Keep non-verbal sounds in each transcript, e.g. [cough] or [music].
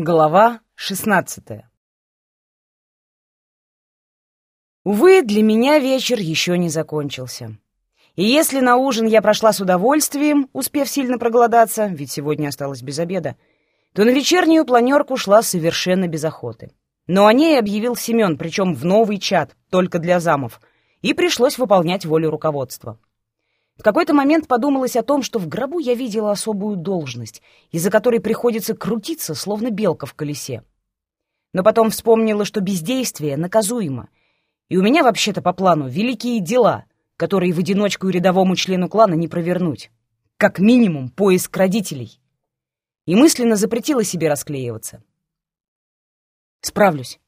Глава шестнадцатая Увы, для меня вечер еще не закончился. И если на ужин я прошла с удовольствием, успев сильно проголодаться, ведь сегодня осталось без обеда, то на вечернюю планерку шла совершенно без охоты. Но о ней объявил Семен, причем в новый чат, только для замов, и пришлось выполнять волю руководства. В какой-то момент подумалось о том, что в гробу я видела особую должность, из-за которой приходится крутиться, словно белка в колесе. Но потом вспомнила, что бездействие наказуемо, и у меня вообще-то по плану великие дела, которые в одиночку рядовому члену клана не провернуть. Как минимум поиск родителей. И мысленно запретила себе расклеиваться. Справлюсь.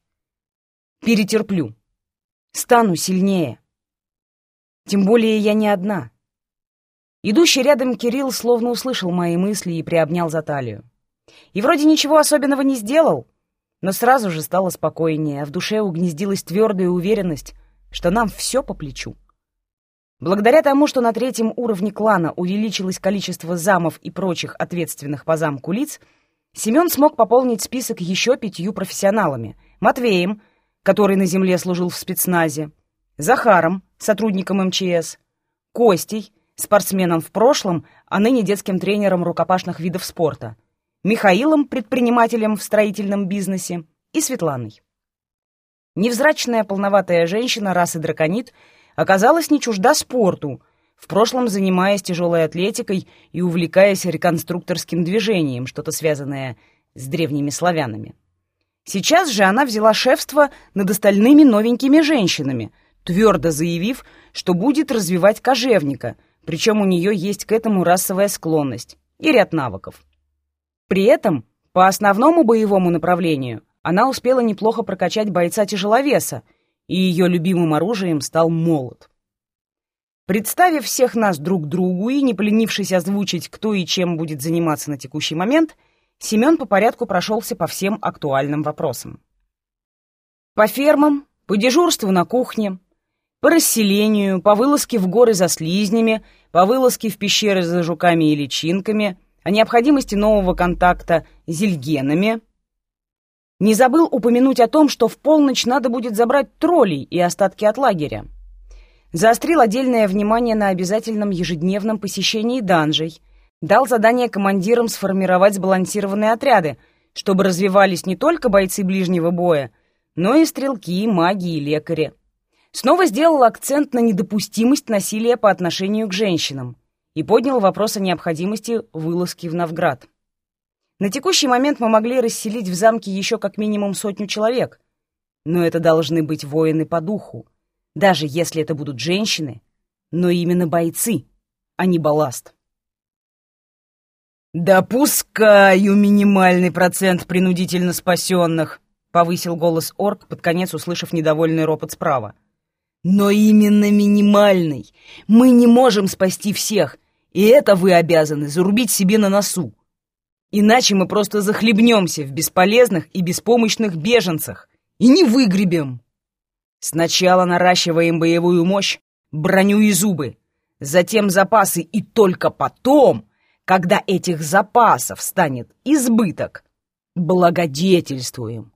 Перетерплю. Стану сильнее. Тем более я не одна. Идущий рядом Кирилл словно услышал мои мысли и приобнял за талию. И вроде ничего особенного не сделал, но сразу же стало спокойнее, а в душе угнездилась твердая уверенность, что нам все по плечу. Благодаря тому, что на третьем уровне клана увеличилось количество замов и прочих ответственных по замку лиц, Семен смог пополнить список еще пятью профессионалами. Матвеем, который на земле служил в спецназе, Захаром, сотрудником МЧС, Костей, спортсменом в прошлом, а ныне детским тренером рукопашных видов спорта, Михаилом, предпринимателем в строительном бизнесе, и Светланой. Невзрачная полноватая женщина расы драконит оказалась не чужда спорту, в прошлом занимаясь тяжелой атлетикой и увлекаясь реконструкторским движением, что-то связанное с древними славянами. Сейчас же она взяла шефство над остальными новенькими женщинами, твердо заявив, что будет развивать кожевника — причем у нее есть к этому расовая склонность и ряд навыков. При этом, по основному боевому направлению, она успела неплохо прокачать бойца-тяжеловеса, и ее любимым оружием стал молот. Представив всех нас друг другу и не поленившись озвучить, кто и чем будет заниматься на текущий момент, Семен по порядку прошелся по всем актуальным вопросам. По фермам, по дежурству на кухне, по расселению, по вылазке в горы за слизнями, по вылазке в пещеры за жуками и личинками, о необходимости нового контакта с зельгенами. Не забыл упомянуть о том, что в полночь надо будет забрать троллей и остатки от лагеря. Заострил отдельное внимание на обязательном ежедневном посещении данжей. Дал задание командирам сформировать сбалансированные отряды, чтобы развивались не только бойцы ближнего боя, но и стрелки, маги и лекари снова сделал акцент на недопустимость насилия по отношению к женщинам и поднял вопрос о необходимости вылазки в Новград. На текущий момент мы могли расселить в замке еще как минимум сотню человек, но это должны быть воины по духу, даже если это будут женщины, но именно бойцы, а не балласт. «Допускаю минимальный процент принудительно спасенных», — повысил голос орк, под конец услышав недовольный ропот справа. Но именно минимальный. Мы не можем спасти всех, и это вы обязаны зарубить себе на носу. Иначе мы просто захлебнемся в бесполезных и беспомощных беженцах и не выгребем. Сначала наращиваем боевую мощь, броню и зубы, затем запасы, и только потом, когда этих запасов станет избыток, благодетельствуем.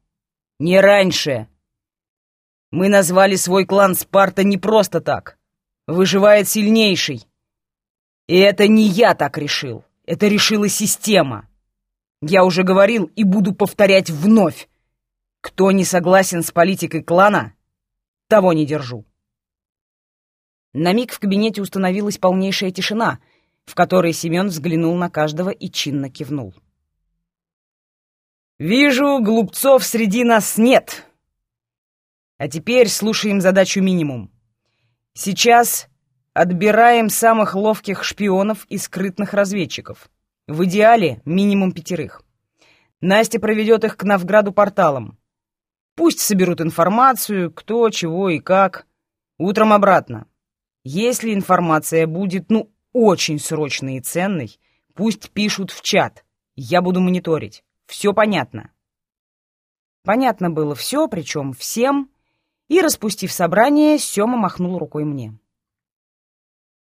Не раньше. Мы назвали свой клан Спарта не просто так. Выживает сильнейший. И это не я так решил. Это решила система. Я уже говорил и буду повторять вновь. Кто не согласен с политикой клана, того не держу. На миг в кабинете установилась полнейшая тишина, в которой Семен взглянул на каждого и чинно кивнул. «Вижу, глупцов среди нас нет», а теперь слушаем задачу минимум. Сейчас отбираем самых ловких шпионов и скрытных разведчиков. В идеале минимум пятерых. Настя проведет их к Новграду порталом. Пусть соберут информацию, кто, чего и как. Утром обратно. Если информация будет, ну, очень срочной и ценной, пусть пишут в чат. Я буду мониторить. Все понятно. Понятно было все, причем всем, и, распустив собрание, Сёма махнул рукой мне.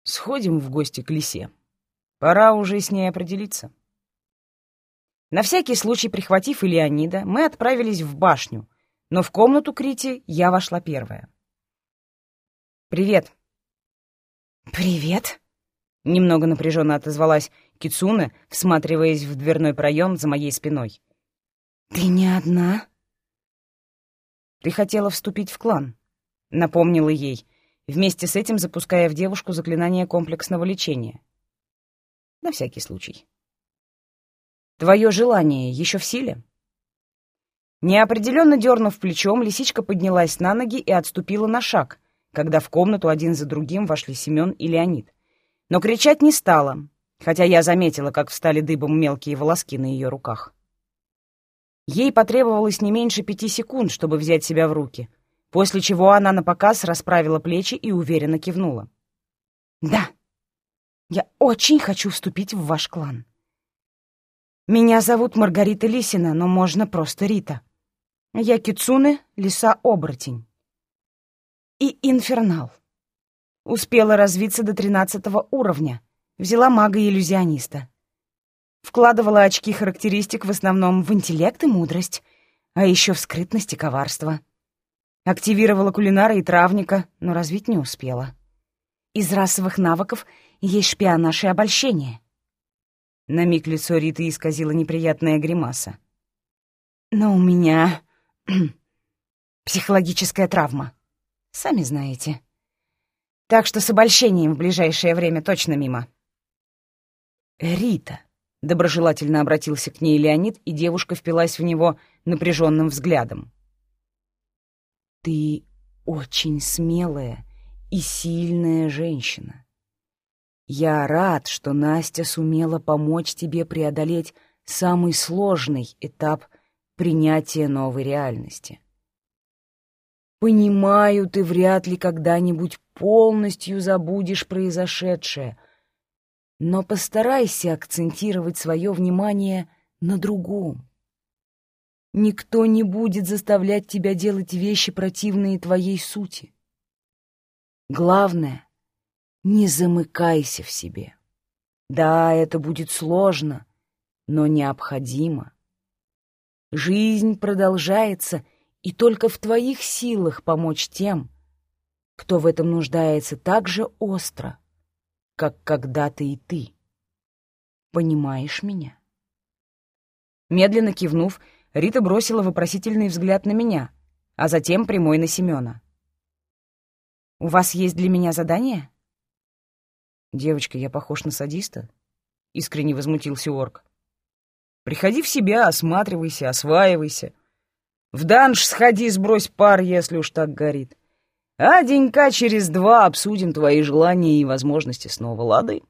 «Сходим в гости к лисе. Пора уже с ней определиться». На всякий случай, прихватив Илеонида, мы отправились в башню, но в комнату Крити я вошла первая. «Привет». «Привет», — немного напряженно отозвалась Кицуне, всматриваясь в дверной проем за моей спиной. «Ты не одна?» «Ты хотела вступить в клан», — напомнила ей, вместе с этим запуская в девушку заклинание комплексного лечения. На всякий случай. «Твое желание еще в силе?» Неопределенно дернув плечом, лисичка поднялась на ноги и отступила на шаг, когда в комнату один за другим вошли Семен и Леонид. Но кричать не стала, хотя я заметила, как встали дыбом мелкие волоски на ее руках. Ей потребовалось не меньше пяти секунд, чтобы взять себя в руки, после чего она напоказ расправила плечи и уверенно кивнула. «Да, я очень хочу вступить в ваш клан. Меня зовут Маргарита Лисина, но можно просто Рита. Я Кицуне, лиса-оборотень и инфернал. Успела развиться до тринадцатого уровня, взяла мага-иллюзиониста. Вкладывала очки характеристик в основном в интеллект и мудрость, а еще в скрытность и коварство. Активировала кулинара и травника, но развить не успела. Из расовых навыков есть шпионаж и обольщение. На миг лицо Риты исказила неприятная гримаса. Но у меня [clears throat] психологическая травма. Сами знаете. Так что с обольщением в ближайшее время точно мимо. «Рита», — доброжелательно обратился к ней Леонид, и девушка впилась в него напряженным взглядом. «Ты очень смелая и сильная женщина. Я рад, что Настя сумела помочь тебе преодолеть самый сложный этап принятия новой реальности. Понимаю, ты вряд ли когда-нибудь полностью забудешь произошедшее, но постарайся акцентировать свое внимание на другом. Никто не будет заставлять тебя делать вещи, противные твоей сути. Главное, не замыкайся в себе. Да, это будет сложно, но необходимо. Жизнь продолжается — и только в твоих силах помочь тем, кто в этом нуждается так же остро, как когда-то и ты. Понимаешь меня?» Медленно кивнув, Рита бросила вопросительный взгляд на меня, а затем прямой на Семена. «У вас есть для меня задание?» «Девочка, я похож на садиста?» — искренне возмутился орк. «Приходи в себя, осматривайся, осваивайся. В данж сходи, сбрось пар, если уж так горит. А денька через два обсудим твои желания и возможности снова, лады?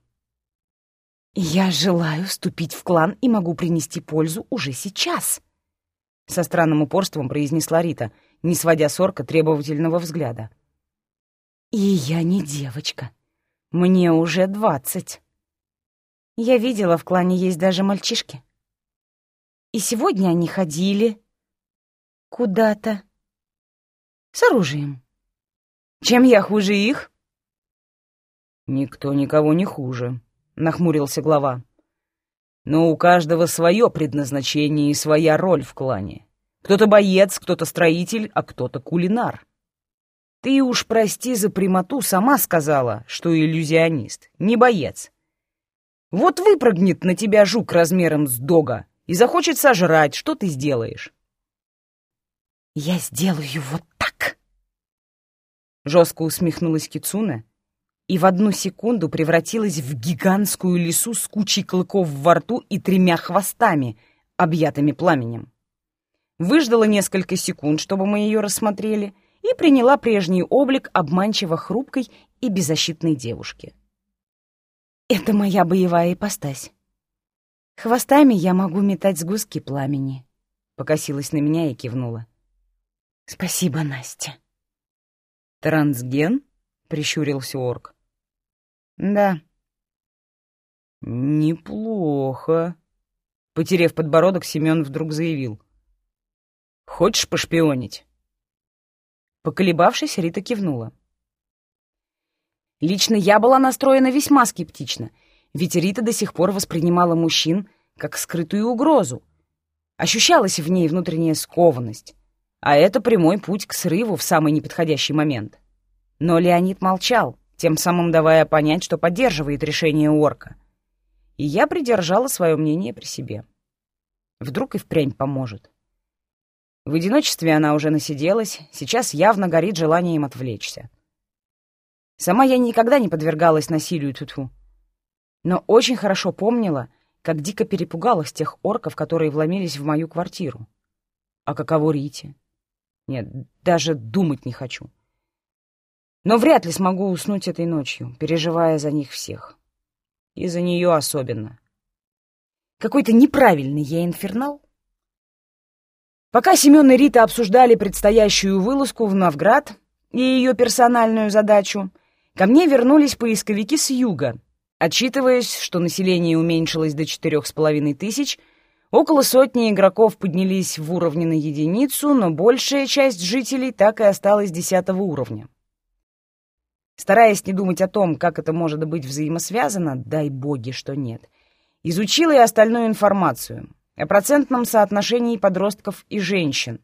Я желаю вступить в клан и могу принести пользу уже сейчас. Со странным упорством произнесла Рита, не сводя с орка требовательного взгляда. И я не девочка. Мне уже двадцать. Я видела, в клане есть даже мальчишки. И сегодня они ходили, куда-то. С оружием. Чем я хуже их? Никто никого не хуже, нахмурился глава. Но у каждого свое предназначение и своя роль в клане. Кто-то боец, кто-то строитель, а кто-то кулинар. Ты уж прости за прямоту, сама сказала, что иллюзионист, не боец. Вот выпрыгнет на тебя жук размером с дога и захочет сожрать, что ты сделаешь? «Я сделаю вот так!» Жестко усмехнулась Кицуна и в одну секунду превратилась в гигантскую лису с кучей клыков во рту и тремя хвостами, объятыми пламенем. Выждала несколько секунд, чтобы мы ее рассмотрели, и приняла прежний облик обманчиво хрупкой и беззащитной девушки. «Это моя боевая ипостась. Хвостами я могу метать сгустки пламени», — покосилась на меня и кивнула. «Спасибо, Настя». «Трансген?» — прищурился орк. «Да». «Неплохо», — потерев подбородок, Семен вдруг заявил. «Хочешь пошпионить?» Поколебавшись, Рита кивнула. Лично я была настроена весьма скептично, ведь Рита до сих пор воспринимала мужчин как скрытую угрозу. Ощущалась в ней внутренняя скованность, а это прямой путь к срыву в самый неподходящий момент. Но Леонид молчал, тем самым давая понять, что поддерживает решение орка. И я придержала свое мнение при себе. Вдруг и впрямь поможет. В одиночестве она уже насиделась, сейчас явно горит желанием отвлечься. Сама я никогда не подвергалась насилию туту, но очень хорошо помнила, как дико перепугалась тех орков, которые вломились в мою квартиру. А каково Рите? Нет, даже думать не хочу. Но вряд ли смогу уснуть этой ночью, переживая за них всех. И за нее особенно. Какой-то неправильный я инфернал. Пока Семен и Рита обсуждали предстоящую вылазку в Новград и ее персональную задачу, ко мне вернулись поисковики с юга, отчитываясь, что население уменьшилось до четырех с половиной тысяч, около сотни игроков поднялись в уровне на единицу, но большая часть жителей так и осталась десятого уровня. Стараясь не думать о том, как это может быть взаимосвязано, дай боги, что нет, изучила и остальную информацию о процентном соотношении подростков и женщин.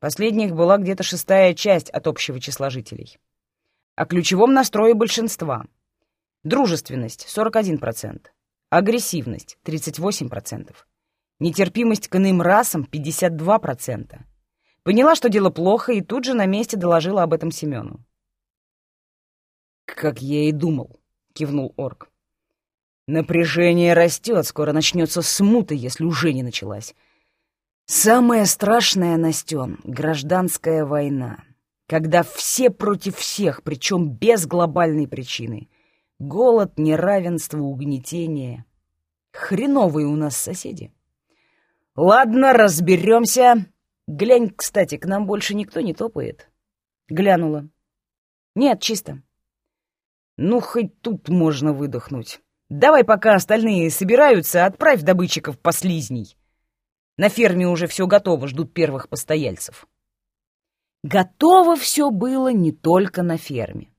Последних была где-то шестая часть от общего числа жителей. О ключевом настрое большинства. Дружественность — 41%, агрессивность — 38%, нетерпимость к иным расам — 52%. Поняла, что дело плохо, и тут же на месте доложила об этом Семену. «Как я и думал», — кивнул орк. «Напряжение растет, скоро начнется смута, если уже не началась. Самое страшное, Настен, — гражданская война, когда все против всех, причем без глобальной причины. Голод, неравенство, угнетение. Хреновые у нас соседи. Ладно, разберемся. Глянь, кстати, к нам больше никто не топает. Глянула. Нет, чисто. Ну, хоть тут можно выдохнуть. Давай, пока остальные собираются, отправь добытчиков по слизней. На ферме уже все готово, ждут первых постояльцев. Готово все было не только на ферме.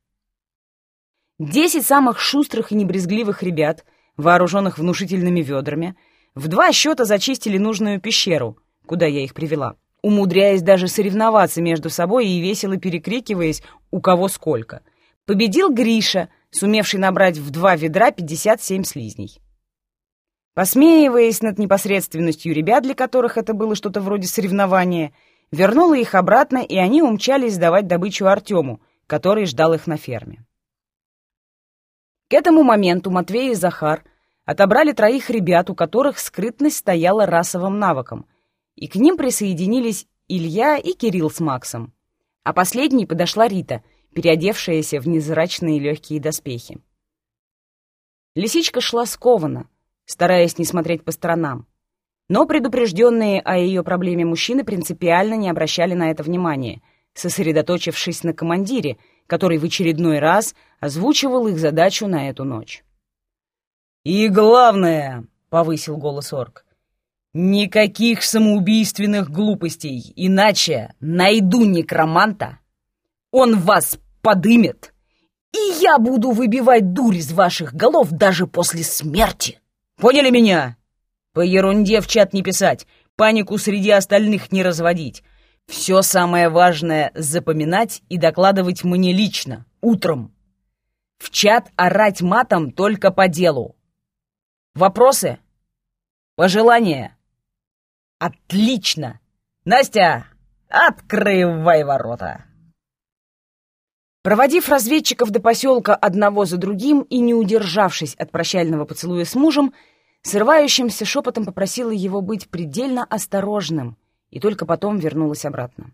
Десять самых шустрых и небрезгливых ребят, вооруженных внушительными ведрами, в два счета зачистили нужную пещеру, куда я их привела, умудряясь даже соревноваться между собой и весело перекрикиваясь, у кого сколько — победил Гриша, сумевший набрать в два ведра 57 слизней. Посмеиваясь над непосредственностью ребят, для которых это было что-то вроде соревнования, вернула их обратно, и они умчались сдавать добычу Артему, который ждал их на ферме. К этому моменту Матвей и Захар отобрали троих ребят, у которых скрытность стояла расовым навыком, и к ним присоединились Илья и Кирилл с Максом. А последней подошла Рита — переодевшаяся в незрачные легкие доспехи. Лисичка шла скованно, стараясь не смотреть по сторонам. Но предупрежденные о ее проблеме мужчины принципиально не обращали на это внимания, сосредоточившись на командире, который в очередной раз озвучивал их задачу на эту ночь. «И главное», — повысил голос орк, — «никаких самоубийственных глупостей, иначе найду некроманта, он вас подымет, и я буду выбивать дурь из ваших голов даже после смерти. Поняли меня? По ерунде в чат не писать, панику среди остальных не разводить. Все самое важное запоминать и докладывать мне лично, утром. В чат орать матом только по делу. Вопросы? Пожелания? Отлично! Настя, открывай ворота! Проводив разведчиков до поселка одного за другим и не удержавшись от прощального поцелуя с мужем, срывающимся шепотом попросила его быть предельно осторожным и только потом вернулась обратно.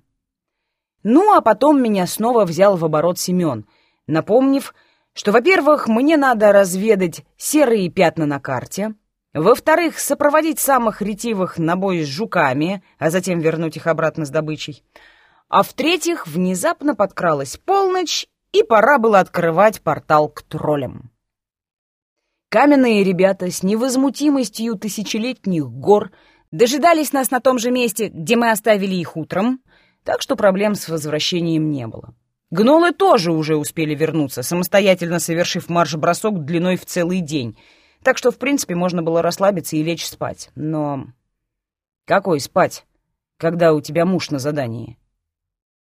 Ну, а потом меня снова взял в оборот Семен, напомнив, что, во-первых, мне надо разведать серые пятна на карте, во-вторых, сопроводить самых ретивых на бой с жуками, а затем вернуть их обратно с добычей, а в-третьих, внезапно подкралась полночь, и пора было открывать портал к троллям. Каменные ребята с невозмутимостью тысячелетних гор дожидались нас на том же месте, где мы оставили их утром, так что проблем с возвращением не было. Гнолы тоже уже успели вернуться, самостоятельно совершив марш-бросок длиной в целый день, Так что, в принципе, можно было расслабиться и лечь спать. Но какой спать, когда у тебя муж на задании?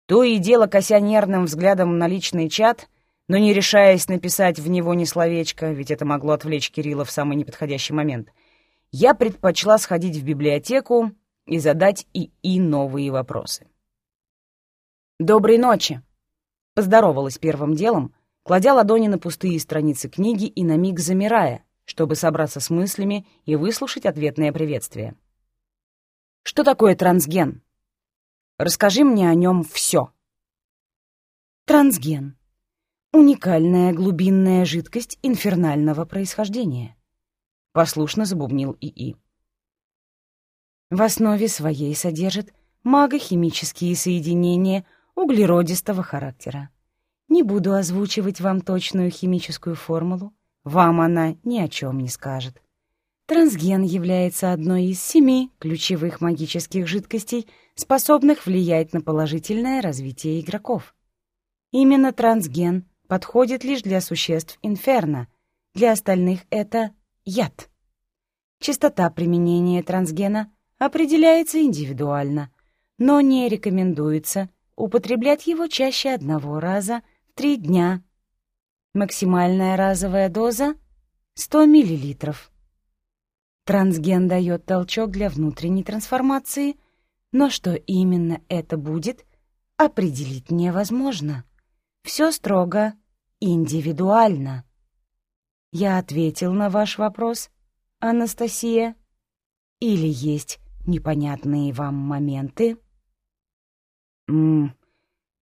То и дело, кося нервным взглядом на личный чат, но не решаясь написать в него ни словечко, ведь это могло отвлечь Кирилла в самый неподходящий момент, я предпочла сходить в библиотеку и задать ИИ новые вопросы. «Доброй ночи!» — поздоровалась первым делом, кладя ладони на пустые страницы книги и на миг замирая, чтобы собраться с мыслями и выслушать ответное приветствие. «Что такое трансген? Расскажи мне о нем все». Трансген — уникальная глубинная жидкость инфернального происхождения, — послушно забубнил ИИ. В основе своей содержит магохимические соединения углеродистого характера. Не буду озвучивать вам точную химическую формулу, вам она ни о чем не скажет. Трансген является одной из семи ключевых магических жидкостей, способных влиять на положительное развитие игроков. Именно трансген подходит лишь для существ инферно, для остальных это яд. Частота применения трансгена определяется индивидуально, но не рекомендуется употреблять его чаще одного раза в три дня Максимальная разовая доза — 100 мл. Трансген дает толчок для внутренней трансформации, но что именно это будет, определить невозможно. Все строго индивидуально. Я ответил на ваш вопрос, Анастасия? Или есть непонятные вам моменты? М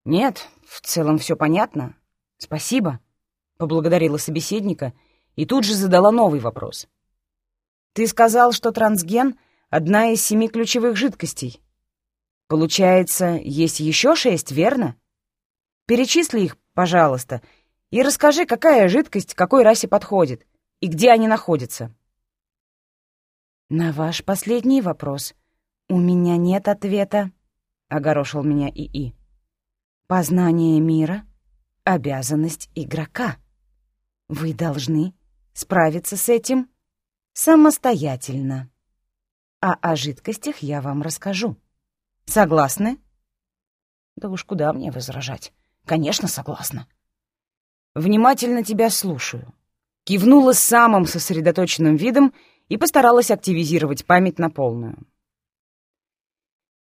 нет, в целом все понятно. Спасибо. Поблагодарила собеседника и тут же задала новый вопрос. «Ты сказал, что трансген — одна из семи ключевых жидкостей. Получается, есть еще шесть, верно? Перечисли их, пожалуйста, и расскажи, какая жидкость какой расе подходит и где они находятся». «На ваш последний вопрос у меня нет ответа», — огорошил меня ИИ. «Познание мира — обязанность игрока». Вы должны справиться с этим самостоятельно. А о жидкостях я вам расскажу. Согласны? Да уж куда мне возражать? Конечно, согласна. Внимательно тебя слушаю. Кивнула самым сосредоточенным видом и постаралась активизировать память на полную.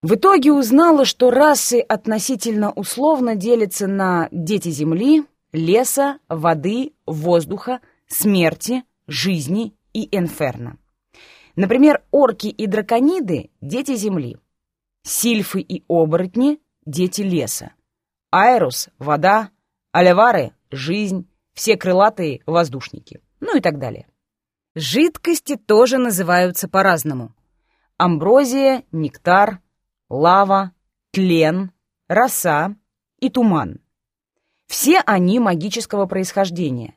В итоге узнала, что расы относительно условно делятся на дети Земли, леса, воды, воздуха, смерти, жизни и инферно. Например, орки и дракониды — дети земли. Сильфы и оборотни — дети леса. Айрус — вода, алевары — жизнь, все крылатые — воздушники. Ну и так далее. Жидкости тоже называются по-разному. Амброзия, нектар, лава, тлен, роса и туман. Все они магического происхождения.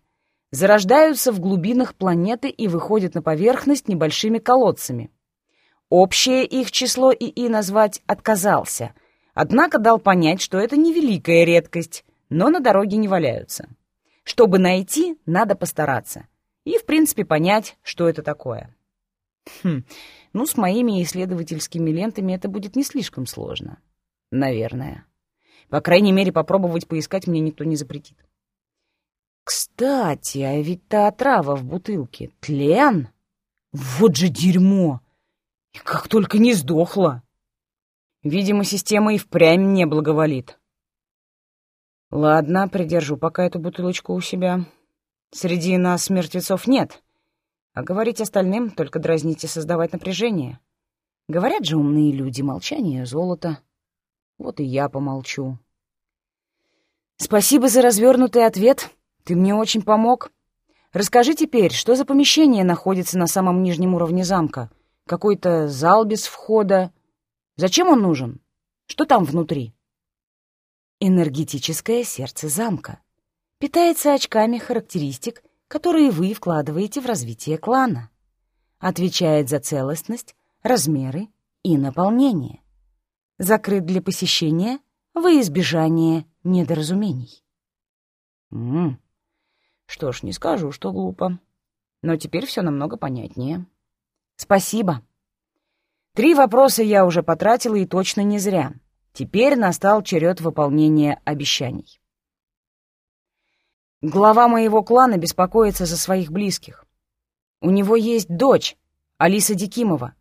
Зарождаются в глубинах планеты и выходят на поверхность небольшими колодцами. Общее их число ИИ назвать отказался, однако дал понять, что это не великая редкость, но на дороге не валяются. Чтобы найти, надо постараться. И, в принципе, понять, что это такое. Хм, ну, с моими исследовательскими лентами это будет не слишком сложно. Наверное. По крайней мере, попробовать поискать мне никто не запретит. Кстати, а ведь та отрава в бутылке — тлен. Вот же дерьмо! И как только не сдохла! Видимо, система и впрямь не благоволит. Ладно, придержу пока эту бутылочку у себя. Среди нас мертвецов нет. А говорить остальным, только дразнить и создавать напряжение. Говорят же умные люди, молчание — золото. Вот и я помолчу. Спасибо за развернутый ответ. Ты мне очень помог. Расскажи теперь, что за помещение находится на самом нижнем уровне замка? Какой-то зал без входа. Зачем он нужен? Что там внутри? Энергетическое сердце замка. Питается очками характеристик, которые вы вкладываете в развитие клана. Отвечает за целостность, размеры и наполнение закрыт для посещения во избежание недоразумений. М -м. Что ж, не скажу, что глупо. но теперь все намного понятнее. Спасибо. Три вопроса я уже потратила и точно не зря. Теперь настал черед выполнения обещаний. Глава моего клана беспокоится за своих близких. У него есть дочь, Алиса Дикимова.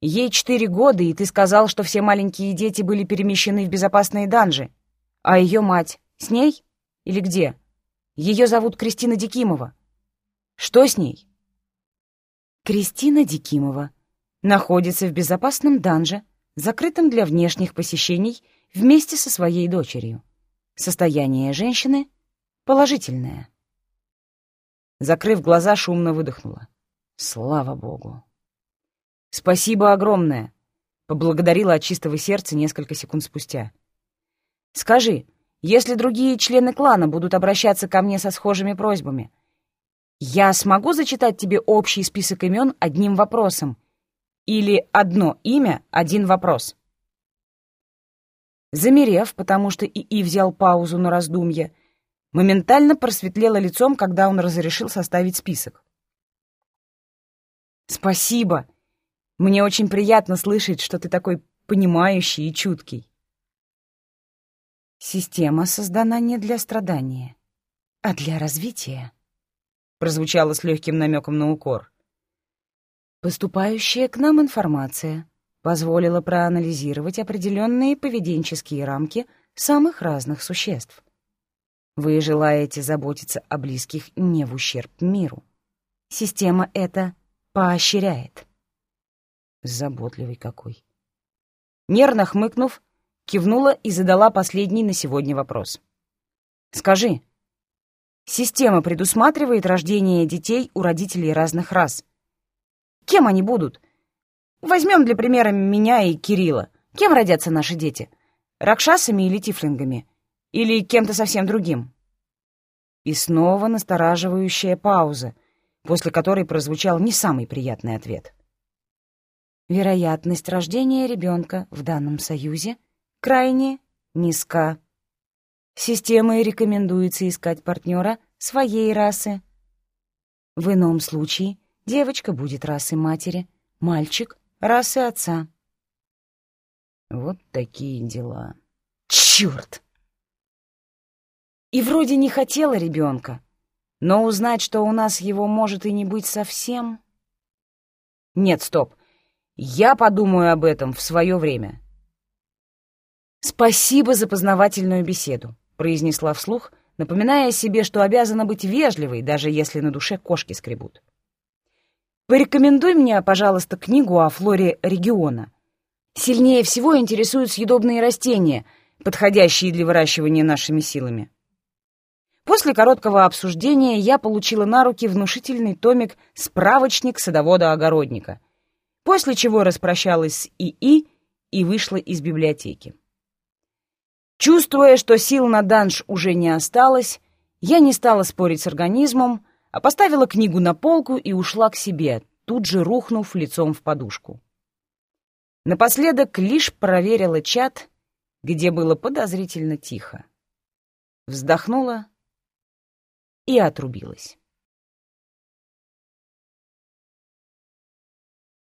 Ей четыре года, и ты сказал, что все маленькие дети были перемещены в безопасные данжи. А ее мать с ней? Или где? Ее зовут Кристина Дикимова. Что с ней? Кристина Дикимова находится в безопасном данже, закрытом для внешних посещений, вместе со своей дочерью. Состояние женщины положительное. Закрыв глаза, шумно выдохнула. Слава богу. Спасибо огромное, поблагодарила от чистого сердца несколько секунд спустя. Скажи, если другие члены клана будут обращаться ко мне со схожими просьбами, я смогу зачитать тебе общий список имен одним вопросом? Или одно имя, один вопрос? Замерев, потому что ИИ взял паузу на раздумье, моментально просветлело лицом, когда он разрешил составить список. «Спасибо! Мне очень приятно слышать, что ты такой понимающий и чуткий». «Система создана не для страдания, а для развития», — прозвучало с легким намеком на укор. «Поступающая к нам информация позволила проанализировать определенные поведенческие рамки самых разных существ. Вы желаете заботиться о близких не в ущерб миру. Система это поощряет. Заботливый какой. Нервно хмыкнув, кивнула и задала последний на сегодня вопрос. «Скажи, система предусматривает рождение детей у родителей разных рас. Кем они будут? Возьмем для примера меня и Кирилла. Кем родятся наши дети? Ракшасами или тифлингами? Или кем-то совсем другим?» И снова настораживающая пауза, после которой прозвучал не самый приятный ответ. Вероятность рождения ребенка в данном союзе крайне низка. Системой рекомендуется искать партнера своей расы. В ином случае девочка будет расы матери, мальчик — расы отца. Вот такие дела. Черт! И вроде не хотела ребенка, но узнать, что у нас его может и не быть совсем... Нет, стоп. Я подумаю об этом в свое время. «Спасибо за познавательную беседу», — произнесла вслух, напоминая себе, что обязана быть вежливой, даже если на душе кошки скребут. «Порекомендуй мне, пожалуйста, книгу о флоре региона. Сильнее всего интересуют съедобные растения, подходящие для выращивания нашими силами». После короткого обсуждения я получила на руки внушительный томик «Справочник садовода-огородника», после чего распрощалась с ИИ и вышла из библиотеки. Чувствуя, что сил на данж уже не осталось, я не стала спорить с организмом, а поставила книгу на полку и ушла к себе, тут же рухнув лицом в подушку. Напоследок лишь проверила чат, где было подозрительно тихо. Вздохнула и отрубилась.